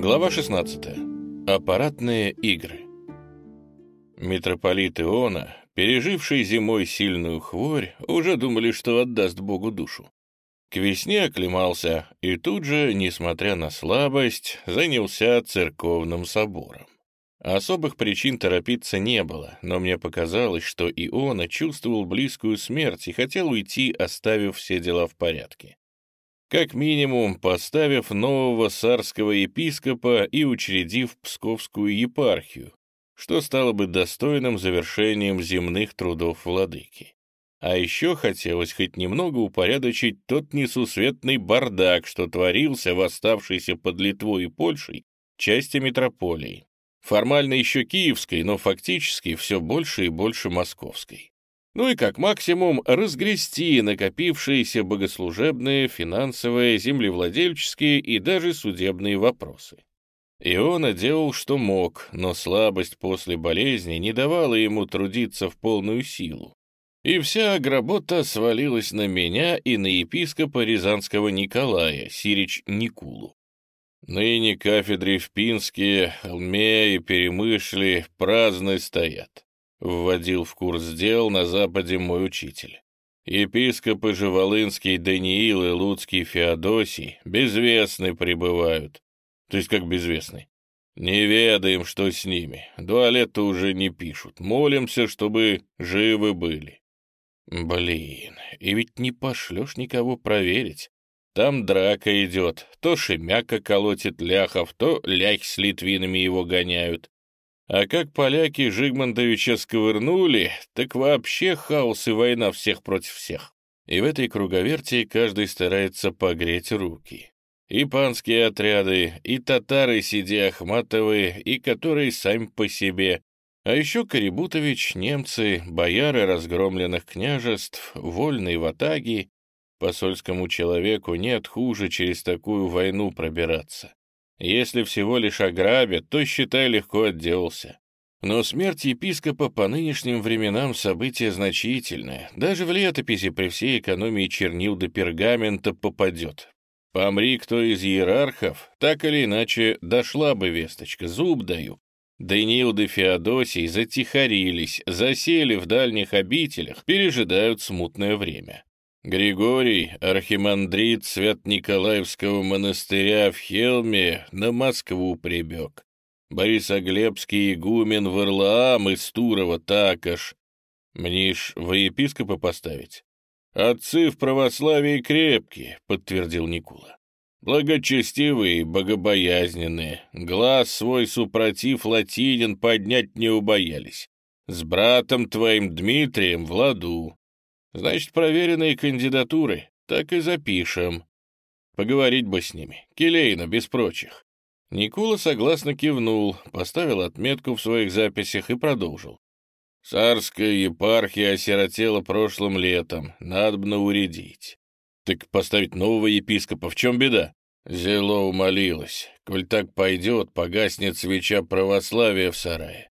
Глава 16. Аппаратные игры. Митрополит Иона, переживший зимой сильную хворь, уже думали, что отдаст Богу душу. К весне оклемался и тут же, несмотря на слабость, занялся церковным собором. Особых причин торопиться не было, но мне показалось, что Иона чувствовал близкую смерть и хотел уйти, оставив все дела в порядке как минимум поставив нового царского епископа и учредив Псковскую епархию, что стало бы достойным завершением земных трудов владыки. А еще хотелось хоть немного упорядочить тот несусветный бардак, что творился в оставшейся под Литвой и Польшей части метрополии. Формально еще киевской, но фактически все больше и больше московской ну и как максимум разгрести накопившиеся богослужебные, финансовые, землевладельческие и даже судебные вопросы. Иона делал, что мог, но слабость после болезни не давала ему трудиться в полную силу. И вся работа свалилась на меня и на епископа Рязанского Николая, Сирич Никулу. Ныне кафедры в Пинске, Алме и Перемышле праздно стоят. — вводил в курс дел на Западе мой учитель. Епископы же Даниил и Луцкий Феодосий безвестны пребывают. То есть как безвестны? Не ведаем, что с ними. Два лета уже не пишут. Молимся, чтобы живы были. Блин, и ведь не пошлешь никого проверить. Там драка идет. То Шемяка колотит ляхов, то ляхи с литвинами его гоняют. А как поляки Жигмонтовича сковырнули, так вообще хаос и война всех против всех. И в этой круговерти каждый старается погреть руки. И панские отряды, и татары сиди Ахматовы, и которые сами по себе. А еще Карибутович, немцы, бояры разгромленных княжеств, вольные ватаги. Посольскому человеку нет хуже через такую войну пробираться. Если всего лишь ограбят, то, считай, легко отделался. Но смерть епископа по нынешним временам событие значительное. Даже в летописи при всей экономии чернил до пергамента попадет. Помри кто из иерархов, так или иначе дошла бы весточка, зуб даю. Даниил да Феодосий затихарились, засели в дальних обителях, пережидают смутное время. Григорий, архимандрит Свят-Николаевского монастыря в Хелме, на Москву прибег. Борисоглебский игумен Варлаам из Турова також. Мнишь, во епископа поставить? Отцы в православии крепкие, подтвердил Никула. Благочестивые, богобоязненные, глаз свой супротив латинин поднять не убоялись. С братом твоим Дмитрием в ладу, Значит, проверенные кандидатуры. Так и запишем. Поговорить бы с ними. Келейно, без прочих. Никула согласно кивнул, поставил отметку в своих записях и продолжил. Царская епархия осиротела прошлым летом, надобно уредить. Так поставить нового епископа, в чем беда? Зело умолилась. Коль так пойдет, погаснет свеча православия в сарае.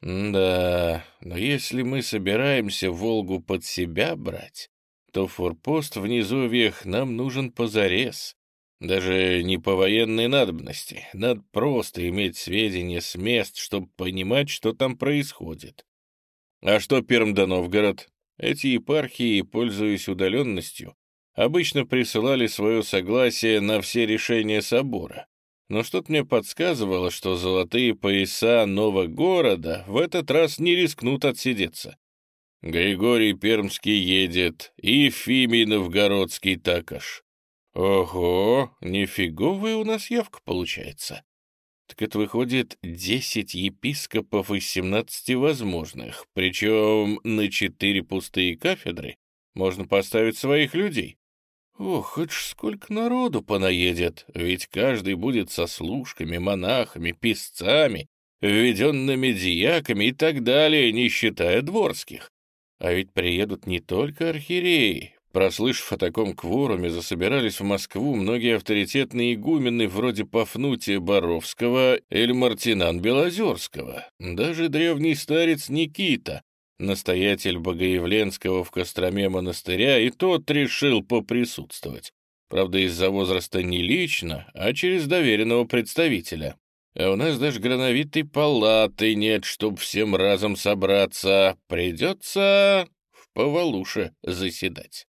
«Да, но если мы собираемся Волгу под себя брать, то форпост в низовьях нам нужен позарез. Даже не по военной надобности. Надо просто иметь сведения с мест, чтобы понимать, что там происходит. А что Перм да Новгород? Эти епархии, пользуясь удаленностью, обычно присылали свое согласие на все решения собора но что-то мне подсказывало, что золотые пояса нового города в этот раз не рискнут отсидеться. Григорий Пермский едет, и Ефимий Новгородский також. Ого, нифиговая у нас явка получается. Так это выходит десять епископов из семнадцати возможных, причем на четыре пустые кафедры можно поставить своих людей. Ох, хоть сколько народу понаедет, ведь каждый будет со служками, монахами, писцами, введенными дьяками и так далее, не считая дворских. А ведь приедут не только архиереи. Прослышав о таком кворуме, засобирались в Москву многие авторитетные игумены вроде Пафнутия Боровского или Мартинан Белозерского. Даже древний старец Никита, Настоятель Богоявленского в Костроме монастыря и тот решил поприсутствовать. Правда, из-за возраста не лично, а через доверенного представителя. А у нас даже грановитой палаты нет, чтоб всем разом собраться. Придется в Повалуше заседать.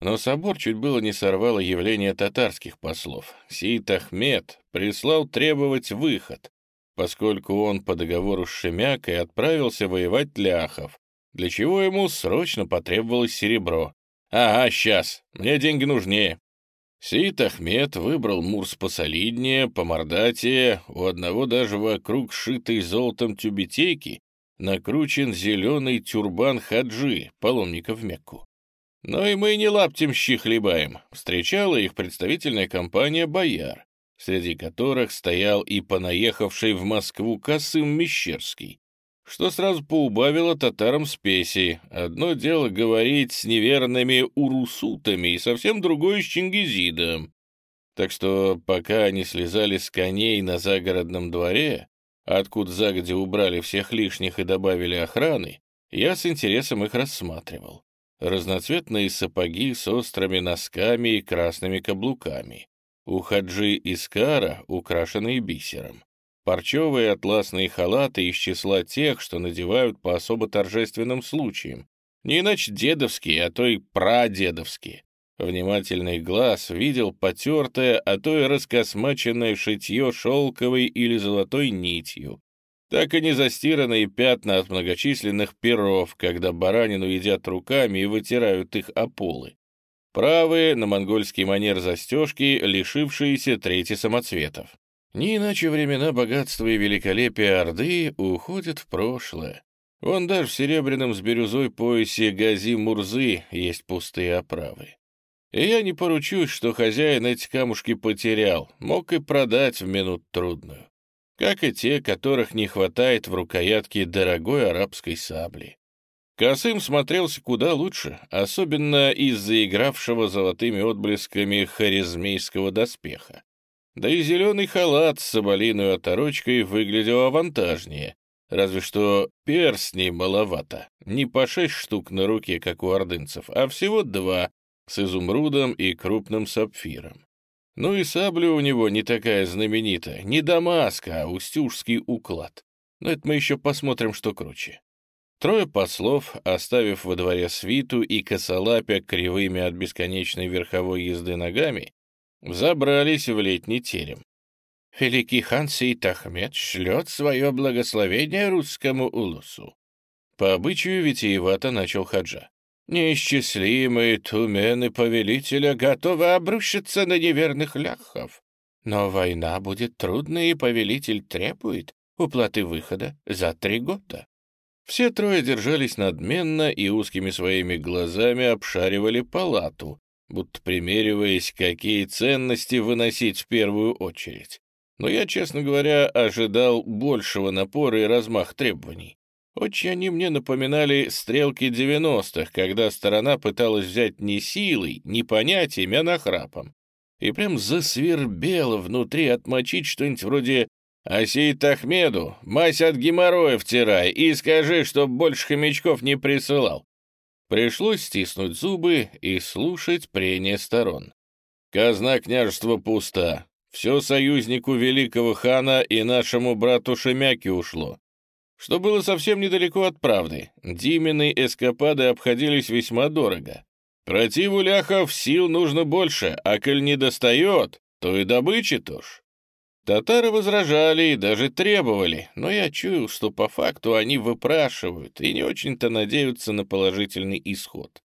Но собор чуть было не сорвало явление татарских послов. Сиит Ахмед прислал требовать выход, поскольку он по договору с Шемякой отправился воевать ляхов, для чего ему срочно потребовалось серебро. «Ага, сейчас, мне деньги нужнее». Сиит Ахмед выбрал Мурс посолиднее, помордатее, у одного даже вокруг шитой золотом тюбетейки накручен зеленый тюрбан хаджи, паломников в Мекку. Но и мы не лаптем хлебаем. Встречала их представительная компания «Бояр», среди которых стоял и понаехавший в Москву Касым Мещерский, что сразу поубавило татарам спеси. Одно дело говорить с неверными урусутами, и совсем другое с Чингизидом. Так что пока они слезали с коней на загородном дворе, откуда загодя убрали всех лишних и добавили охраны, я с интересом их рассматривал. Разноцветные сапоги с острыми носками и красными каблуками. У хаджи Искара, украшенные бисером. Парчевые атласные халаты из числа тех, что надевают по особо торжественным случаям. Не иначе дедовские, а то и прадедовские. Внимательный глаз видел потертое, а то и раскосмаченное шитье шелковой или золотой нитью. Так и не застиранные пятна от многочисленных перов, когда баранину едят руками и вытирают их о полы. Правые, на монгольский манер застежки, лишившиеся трети самоцветов. Не иначе времена богатства и великолепия Орды уходят в прошлое. Вон даже в серебряном с бирюзой поясе Гази Мурзы есть пустые оправы. И я не поручусь, что хозяин эти камушки потерял, мог и продать в минут трудную. Как и те, которых не хватает в рукоятке дорогой арабской сабли. Косым смотрелся куда лучше, особенно из-за игравшего золотыми отблесками харизмейского доспеха. Да и зеленый халат с соболиной оторочкой выглядел авантажнее, разве что перстней маловато. Не по шесть штук на руке, как у ордынцев, а всего два, с изумрудом и крупным сапфиром. Ну и сабля у него не такая знаменитая, не Дамаска, а устюжский уклад. Но это мы еще посмотрим, что круче. Трое послов, оставив во дворе свиту и косолапя кривыми от бесконечной верховой езды ногами, забрались в летний терем. Великий хан Сейт Ахмед шлет свое благословение русскому улусу. По обычаю витиевато начал хаджа. Неисчислимые тумены повелителя готовы обрушиться на неверных ляхов. Но война будет трудной, и повелитель требует уплаты выхода за три года. Все трое держались надменно и узкими своими глазами обшаривали палату, будто примериваясь, какие ценности выносить в первую очередь. Но я, честно говоря, ожидал большего напора и размах требований. Очень они мне напоминали стрелки девяностых, когда сторона пыталась взять не силой, не понятиями, а нахрапом. И прям засвербело внутри отмочить что-нибудь вроде «Асейт Ахмеду, мазь от геморроя втирай и скажи, чтоб больше хомячков не присылал. Пришлось стиснуть зубы и слушать прения сторон. Казна княжества пуста. Все союзнику великого хана и нашему брату Шемяке ушло. Что было совсем недалеко от правды. Димины эскапады обходились весьма дорого. Противу ляхов сил нужно больше, а коль не достает, то и добычи тоже. Татары возражали и даже требовали, но я чуял, что по факту они выпрашивают и не очень-то надеются на положительный исход.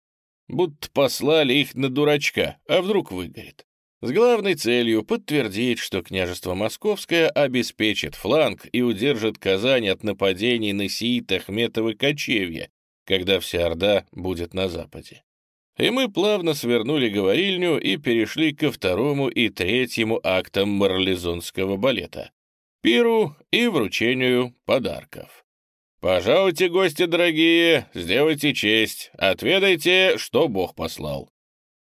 Будто послали их на дурачка, а вдруг выгорит. С главной целью подтвердить, что княжество Московское обеспечит фланг и удержит Казань от нападений на Сиит Ахметовы кочевья, когда вся Орда будет на западе и мы плавно свернули говорильню и перешли ко второму и третьему актам марлезонского балета — пиру и вручению подарков. «Пожалуйте, гости дорогие, сделайте честь, отведайте, что Бог послал».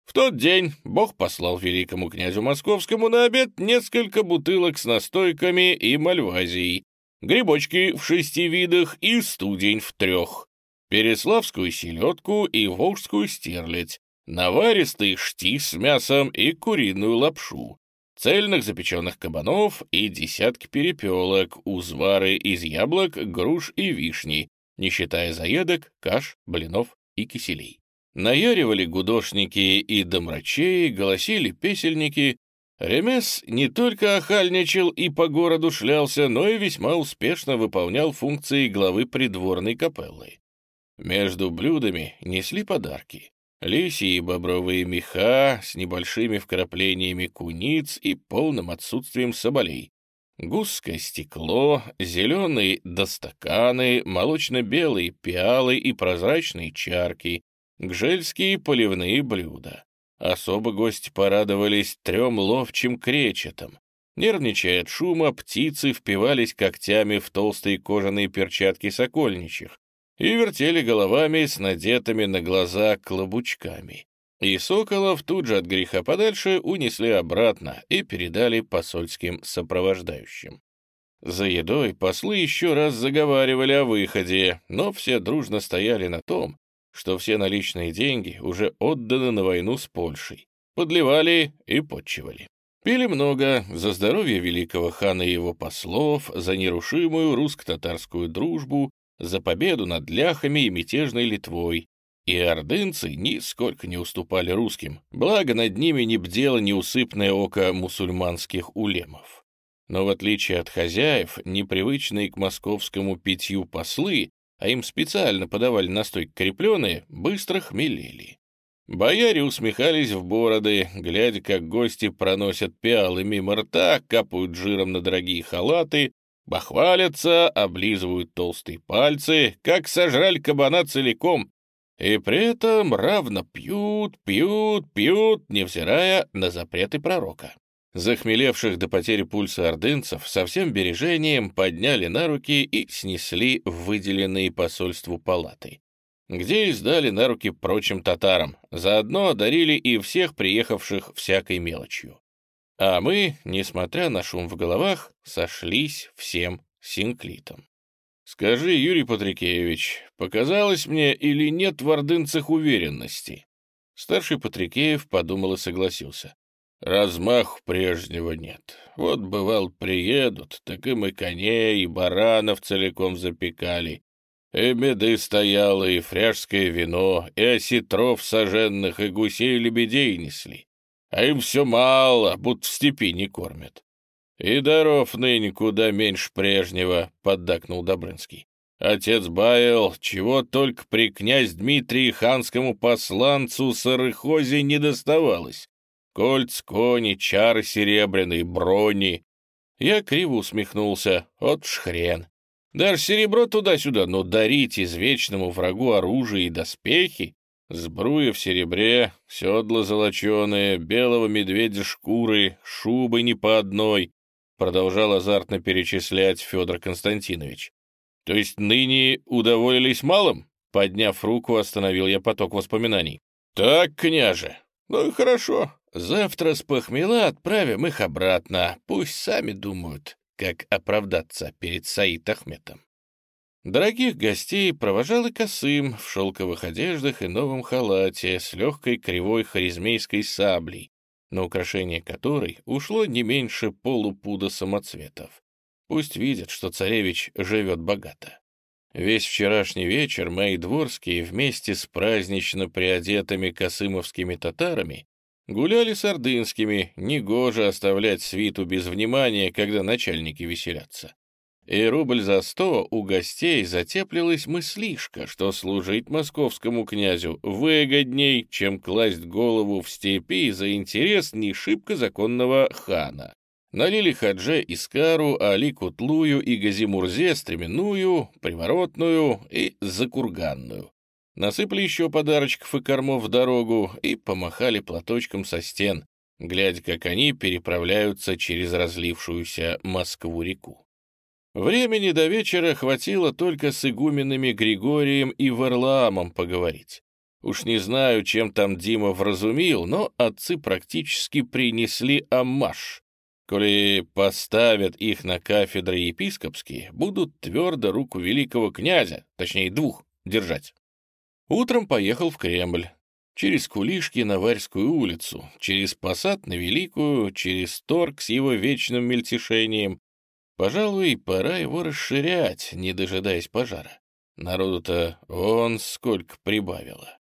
В тот день Бог послал великому князю московскому на обед несколько бутылок с настойками и мальвазией, грибочки в шести видах и студень в трех. Переславскую селедку и волжскую стерлядь, наваристый штис с мясом и куриную лапшу, цельных запеченных кабанов и десятки перепелок, узвары из яблок, груш и вишни, не считая заедок, каш, блинов и киселей. Наяривали гудошники и домрачей, голосили песельники. Ремес не только охальничал и по городу шлялся, но и весьма успешно выполнял функции главы придворной капеллы. Между блюдами несли подарки. Лисьи и бобровые меха с небольшими вкраплениями куниц и полным отсутствием соболей. Гусское стекло, зеленые достаканы, молочно-белые пиалы и прозрачные чарки, гжельские поливные блюда. Особо гости порадовались трем ловчим кречетам. Нервничая от шума, птицы впивались когтями в толстые кожаные перчатки сокольничьих и вертели головами с надетыми на глаза клобучками. И соколов тут же от греха подальше унесли обратно и передали посольским сопровождающим. За едой послы еще раз заговаривали о выходе, но все дружно стояли на том, что все наличные деньги уже отданы на войну с Польшей. Подливали и подчивали. Пили много за здоровье великого хана и его послов, за нерушимую русско-татарскую дружбу, за победу над ляхами и мятежной Литвой. И ордынцы нисколько не уступали русским, благо над ними не бдело неусыпное око мусульманских улемов. Но в отличие от хозяев, непривычные к московскому питью послы а им специально подавали настой крепленые, быстро хмелели. Бояре усмехались в бороды, глядя, как гости проносят пиалы мимо рта, капают жиром на дорогие халаты, бахвалятся, облизывают толстые пальцы, как сожрали кабана целиком, и при этом равно пьют, пьют, пьют, невзирая на запреты пророка. Захмелевших до потери пульса ордынцев со всем бережением подняли на руки и снесли в выделенные посольству палаты, где и сдали на руки прочим татарам, заодно одарили и всех приехавших всякой мелочью. А мы, несмотря на шум в головах, сошлись всем синклитом. «Скажи, Юрий Патрикеевич, показалось мне или нет в ордынцах уверенности?» Старший Патрикеев подумал и согласился. Размаху прежнего нет. Вот, бывал, приедут, так им и коней, и баранов целиком запекали. И меды стояло, и фряжское вино, и осетров соженных, и гусей-лебедей несли. А им все мало, будто в степи не кормят. И даров ныне куда меньше прежнего, — поддакнул Добрынский. Отец баял, чего только при князь Дмитрии ханскому посланцу Сарыхозе не доставалось. Кольц, кони, чары серебряные, брони. Я криво усмехнулся. От ж хрен. Даже серебро туда-сюда, но дарить извечному врагу оружие и доспехи, сбруя в серебре, седла золоченые, белого медведя шкуры, шубы не по одной, продолжал азартно перечислять Федор Константинович. То есть ныне удоволились малым? Подняв руку, остановил я поток воспоминаний. Так, княже, ну и хорошо. Завтра с похмела отправим их обратно. Пусть сами думают, как оправдаться перед Саид Ахметом. Дорогих гостей провожал и Косым в шелковых одеждах и новом халате с легкой кривой харизмейской саблей, на украшение которой ушло не меньше полупуда самоцветов. Пусть видят, что царевич живет богато. Весь вчерашний вечер мои дворские вместе с празднично приодетыми косымовскими татарами Гуляли с ордынскими, негоже оставлять свиту без внимания, когда начальники веселятся. И рубль за сто у гостей затеплилась мыслишка, что служить московскому князю выгодней, чем класть голову в степи за интерес не шибко законного хана. Налили Хадже Искару, Али Кутлую и Газимурзе стременную, приворотную и закурганную. Насыпали еще подарочков и кормов в дорогу и помахали платочком со стен, глядя, как они переправляются через разлившуюся Москву-реку. Времени до вечера хватило только с игуменами Григорием и Варлаамом поговорить. Уж не знаю, чем там Дима вразумил, но отцы практически принесли аммаш. Коли поставят их на кафедры епископские, будут твердо руку великого князя, точнее двух, держать. Утром поехал в Кремль. через Кулишки на Варскую улицу, через Посад на Великую, через Торг с его вечным мельтешением. Пожалуй, пора его расширять, не дожидаясь пожара. Народу-то вон сколько прибавило.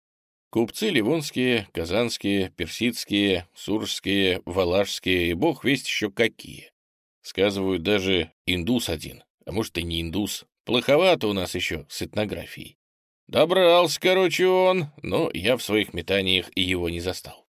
Купцы ливонские, казанские, персидские, суржские, валашские и бог весть еще какие. Сказывают, даже индус один, а может и не индус. Плоховато у нас еще с этнографией. Добрался, короче, он, но я в своих метаниях его не застал.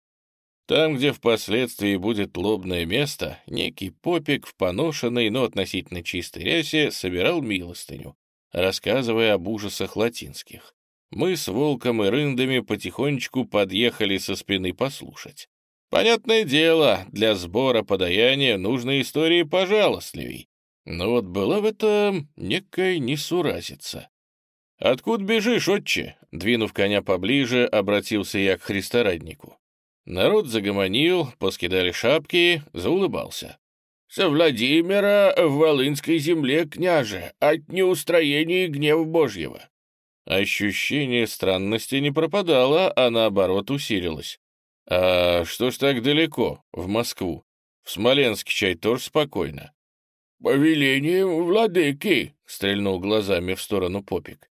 Там, где впоследствии будет лобное место, некий попик в поношенной, но относительно чистой рясе собирал милостыню, рассказывая об ужасах латинских. Мы с волком и рындами потихонечку подъехали со спины послушать. Понятное дело, для сбора подаяния нужны истории пожалостливей. Но вот была в этом некая несуразица. «Откуда бежишь, отче?» Двинув коня поближе, обратился я к христораднику. Народ загомонил, поскидали шапки, заулыбался. «Со Владимира в Волынской земле, княже, от неустроения и гнева Божьего». Ощущение странности не пропадало, а наоборот усилилось. «А что ж так далеко, в Москву? В Смоленске чай тоже спокойно». «По велению владыки», — стрельнул глазами в сторону Попик.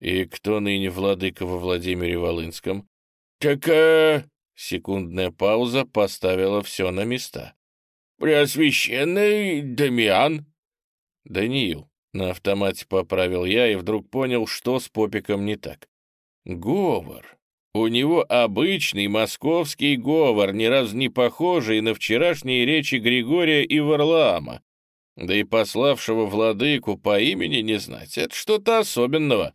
«И кто ныне владыка во Владимире Волынском?» «Так, э...» Секундная пауза поставила все на места. «Преосвященный Дамиан?» «Даниил», — на автомате поправил я и вдруг понял, что с Попиком не так. «Говор. У него обычный московский говор, ни разу не похожий на вчерашние речи Григория и Варлаама. Да и пославшего владыку по имени не знать — это что-то особенного.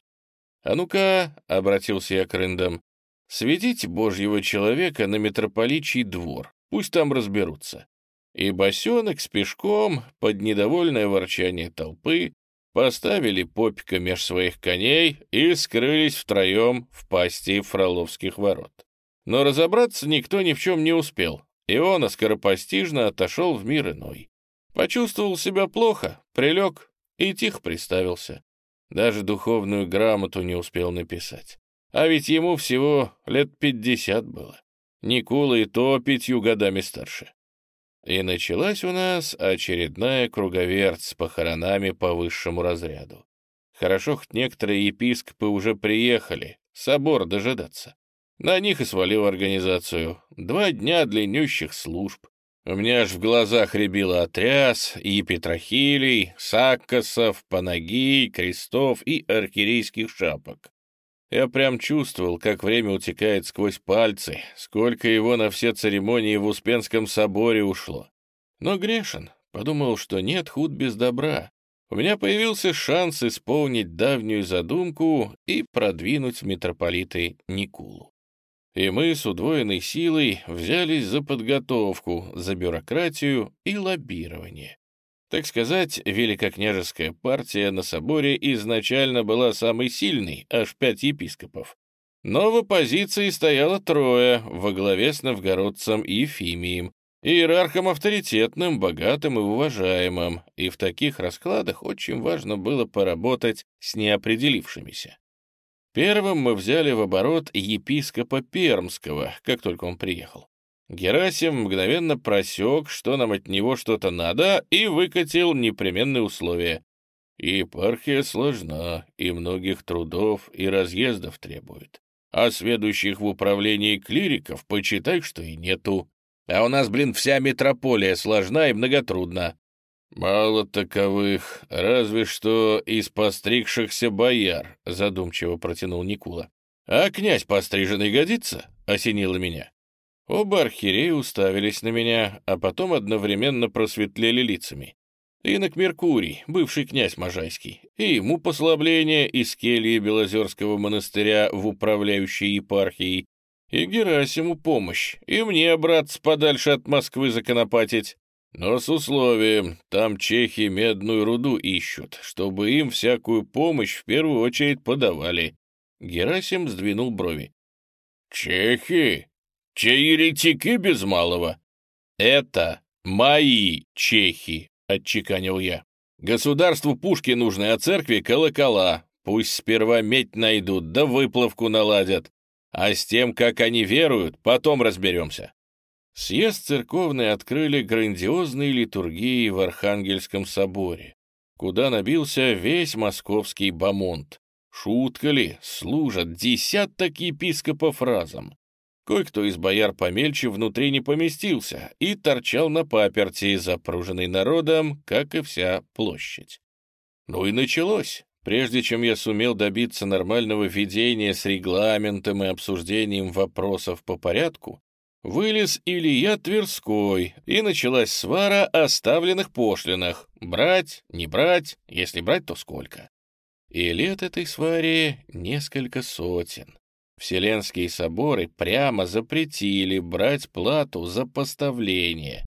«А ну-ка», — обратился я к рындам, — «сведите божьего человека на митрополичий двор, пусть там разберутся». И босенок с пешком, под недовольное ворчание толпы, поставили попика меж своих коней и скрылись втроем в пасти фроловских ворот. Но разобраться никто ни в чем не успел, и он скоропостижно отошел в мир иной. Почувствовал себя плохо, прилег и тихо приставился. Даже духовную грамоту не успел написать. А ведь ему всего лет пятьдесят было. Никула и то пятью годами старше. И началась у нас очередная круговерть с похоронами по высшему разряду. Хорошо, хоть некоторые епископы уже приехали, собор дожидаться. На них и свалил организацию. Два дня длиннющих служб, у меня аж в глазах рябило отряс и петрохилий, саккосов, панагий, крестов и архирейских шапок. Я прям чувствовал, как время утекает сквозь пальцы, сколько его на все церемонии в Успенском соборе ушло. Но грешен, подумал, что нет худ без добра. У меня появился шанс исполнить давнюю задумку и продвинуть митрополиты Никулу и мы с удвоенной силой взялись за подготовку, за бюрократию и лоббирование. Так сказать, великокняжеская партия на соборе изначально была самой сильной, аж пять епископов. Но в оппозиции стояло трое, во главе с новгородцем Ефимием, иерархом авторитетным, богатым и уважаемым, и в таких раскладах очень важно было поработать с неопределившимися. Первым мы взяли в оборот епископа Пермского, как только он приехал. Герасим мгновенно просек, что нам от него что-то надо, и выкатил непременные условия. Епархия сложна, и многих трудов и разъездов требует. А сведущих в управлении клириков почитай, что и нету. А у нас, блин, вся метрополия сложна и многотрудна. «Мало таковых, разве что из постригшихся бояр», — задумчиво протянул Никула. «А князь постриженный годится?» — осенило меня. Оба архиереи уставились на меня, а потом одновременно просветлели лицами. Инок Меркурий, бывший князь Можайский, и ему послабление из кельи Белозерского монастыря в управляющей епархией, и Герасиму помощь, и мне, братцы, подальше от Москвы законопатить. Но с условием, там чехи медную руду ищут, чтобы им всякую помощь в первую очередь подавали. Герасим сдвинул брови. «Чехи? Че еретики без малого?» «Это мои чехи», — отчеканил я. «Государству пушки нужны, а церкви — колокола. Пусть сперва медь найдут, да выплавку наладят. А с тем, как они веруют, потом разберемся. Съезд церковный открыли грандиозной литургией в Архангельском соборе, куда набился весь московский бомонд. Шутка ли, служат десяток епископов разом. Кое-кто из бояр помельче внутри не поместился и торчал на паперти, запруженный народом, как и вся площадь. Ну и началось. Прежде чем я сумел добиться нормального ведения с регламентом и обсуждением вопросов по порядку, вылез Илья Тверской, и началась свара о ставленных пошлинах. Брать, не брать, если брать, то сколько. И лет этой сваре несколько сотен. Вселенские соборы прямо запретили брать плату за поставление,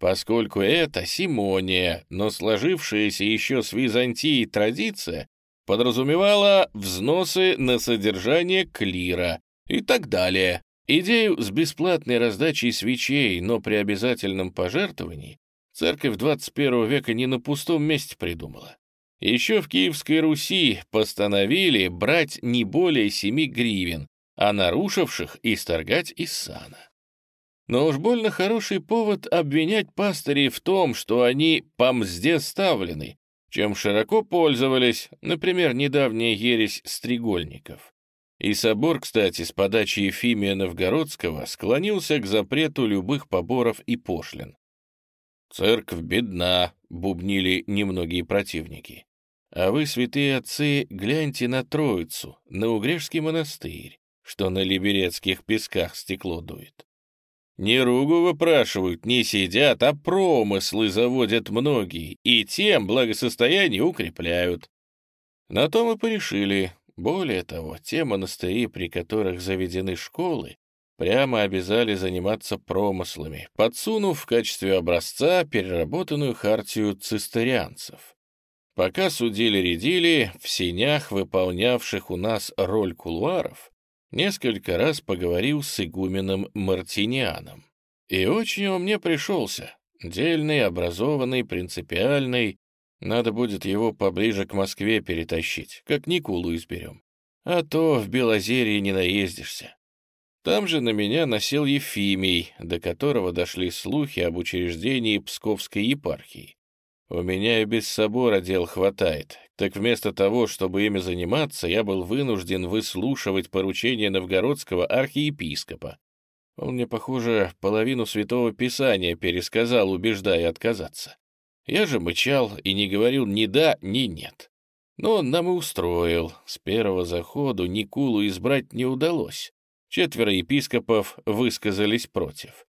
поскольку это симония, но сложившаяся еще с Византией традиция подразумевала взносы на содержание клира и так далее. Идею с бесплатной раздачей свечей, но при обязательном пожертвовании, церковь 21 века не на пустом месте придумала. Еще в Киевской Руси постановили брать не более 7 гривен, а нарушивших исторгать из сана. Но уж больно хороший повод обвинять пастырей в том, что они по мзде ставлены, чем широко пользовались, например, недавняя ересь стрегольников. И собор, кстати, с подачи Ефимия Новгородского склонился к запрету любых поборов и пошлин. «Церковь бедна», — бубнили немногие противники. «А вы, святые отцы, гляньте на Троицу, на Угрешский монастырь, что на либерецких песках стекло дует. Не ругу выпрашивают, не сидят, а промыслы заводят многие, и тем благосостояние укрепляют. На то мы порешили. Более того, те монастыри, при которых заведены школы, прямо обязали заниматься промыслами, подсунув в качестве образца переработанную хартию цистерианцев. Пока судили-редили, в синях, выполнявших у нас роль кулуаров, несколько раз поговорил с игуменом Мартинианом. И очень он мне пришелся. Дельный, образованный, принципиальный. Надо будет его поближе к Москве перетащить, как Никулу изберем. А то в Белозерье не наездишься. Там же на меня носил Ефимий, до которого дошли слухи об учреждении Псковской епархии. У меня и без собора дел хватает, так вместо того, чтобы ими заниматься, я был вынужден выслушивать поручения новгородского архиепископа. Он мне, похоже, половину Святого Писания пересказал, убеждая отказаться. Я же мычал и не говорил ни да, ни нет. Но он нам и устроил. С первого заходу Никулу избрать не удалось. Четверо епископов высказались против.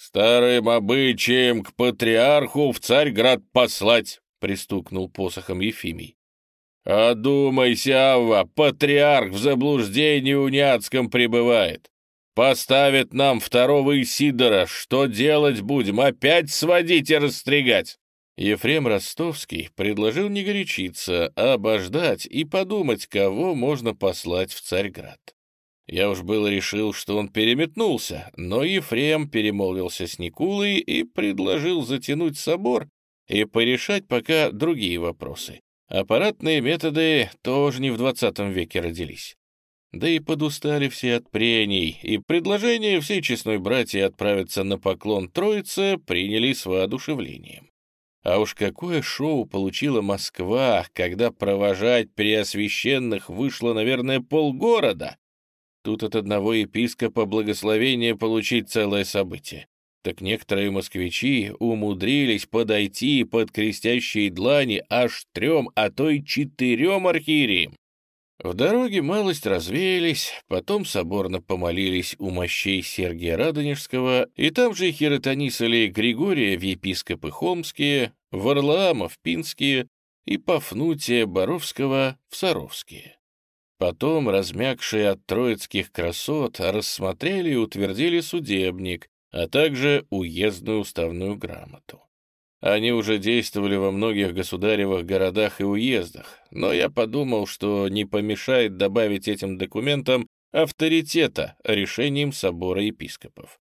«Старым обычаем к патриарху в Царьград послать!» — пристукнул посохом Ефимий. «Одумайся, Авва, патриарх в заблуждении уняцком пребывает. Поставит нам второго Исидора, что делать будем, опять сводить и расстригать?» Ефрем Ростовский предложил не горячиться, а обождать и подумать, кого можно послать в Царьград. Я уж было решил, что он переметнулся, но Ефрем перемолвился с Никулой и предложил затянуть собор и порешать пока другие вопросы. Аппаратные методы тоже не в двадцатом веке родились. Да и подустали все от прений, и предложение всей честной братья отправиться на поклон Троице приняли с воодушевлением. А уж какое шоу получила Москва, когда провожать преосвященных вышло, наверное, полгорода, Тут от одного епископа благословение получить целое событие. Так некоторые москвичи умудрились подойти под крестящие длани аж трем, а то и четырем архиереям. В дороге малость развеялись, потом соборно помолились у мощей Сергия Радонежского, и там же хиротонисали Григория в епископы Хомские, Варлаама в Пинские и Пафнутия Боровского в Саровские. Потом, размягшие от троицких красот, рассмотрели и утвердили судебник, а также уездную уставную грамоту. Они уже действовали во многих государевых городах и уездах, но я подумал, что не помешает добавить этим документам авторитета решением собора епископов.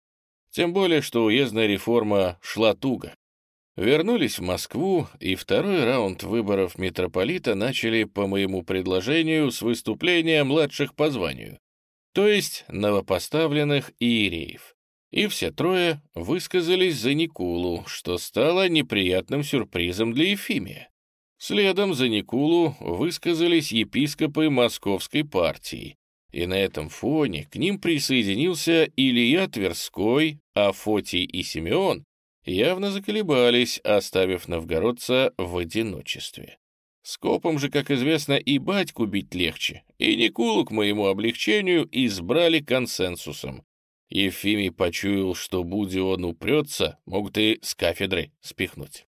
Тем более, что уездная реформа шла туго. Вернулись в Москву, и второй раунд выборов митрополита начали по моему предложению с выступления младших по званию. то есть новопоставленных иереев. И все трое высказались за Никулу, что стало неприятным сюрпризом для Ефимия. Следом за Никулу высказались епископы Московской партии, и на этом фоне к ним присоединился Илья Тверской, Афотий и Симеон, явно заколебались, оставив новгородца в одиночестве. Скопом же, как известно, и батьку бить легче, и Никулу к моему облегчению избрали консенсусом. Ефимий почуял, что будь он упрется, могут и с кафедры спихнуть.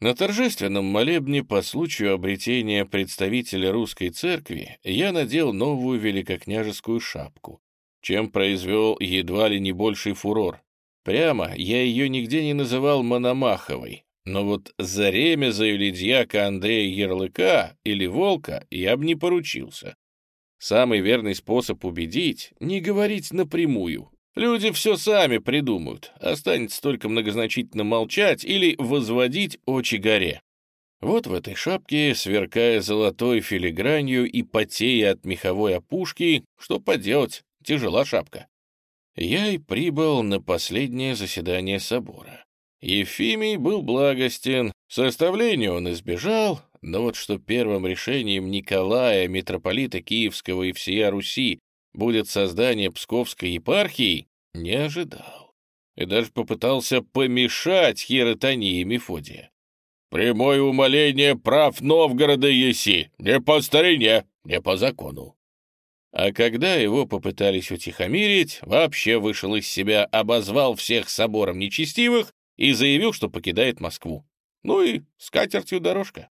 На торжественном молебне по случаю обретения представителя русской церкви я надел новую великокняжескую шапку, чем произвел едва ли не больший фурор. Прямо я ее нигде не называл Мономаховой, но вот за ремеза или дьяка Андрея Ярлыка или Волка я бы не поручился. Самый верный способ убедить — не говорить напрямую, Люди все сами придумают, останется только многозначительно молчать или возводить очи горе. Вот в этой шапке, сверкая золотой филигранью и потея от меховой опушки, что поделать, тяжела шапка. Я и прибыл на последнее заседание собора. Ефимий был благостен, составления он избежал, но вот что первым решением Николая, митрополита Киевского и всея Руси, будет создание Псковской епархии, не ожидал. И даже попытался помешать хиротонии Мефодия. «Прямое умоление прав Новгорода еси, не по старине, не по закону». А когда его попытались утихомирить, вообще вышел из себя, обозвал всех собором нечестивых и заявил, что покидает Москву. Ну и с катертью дорожка.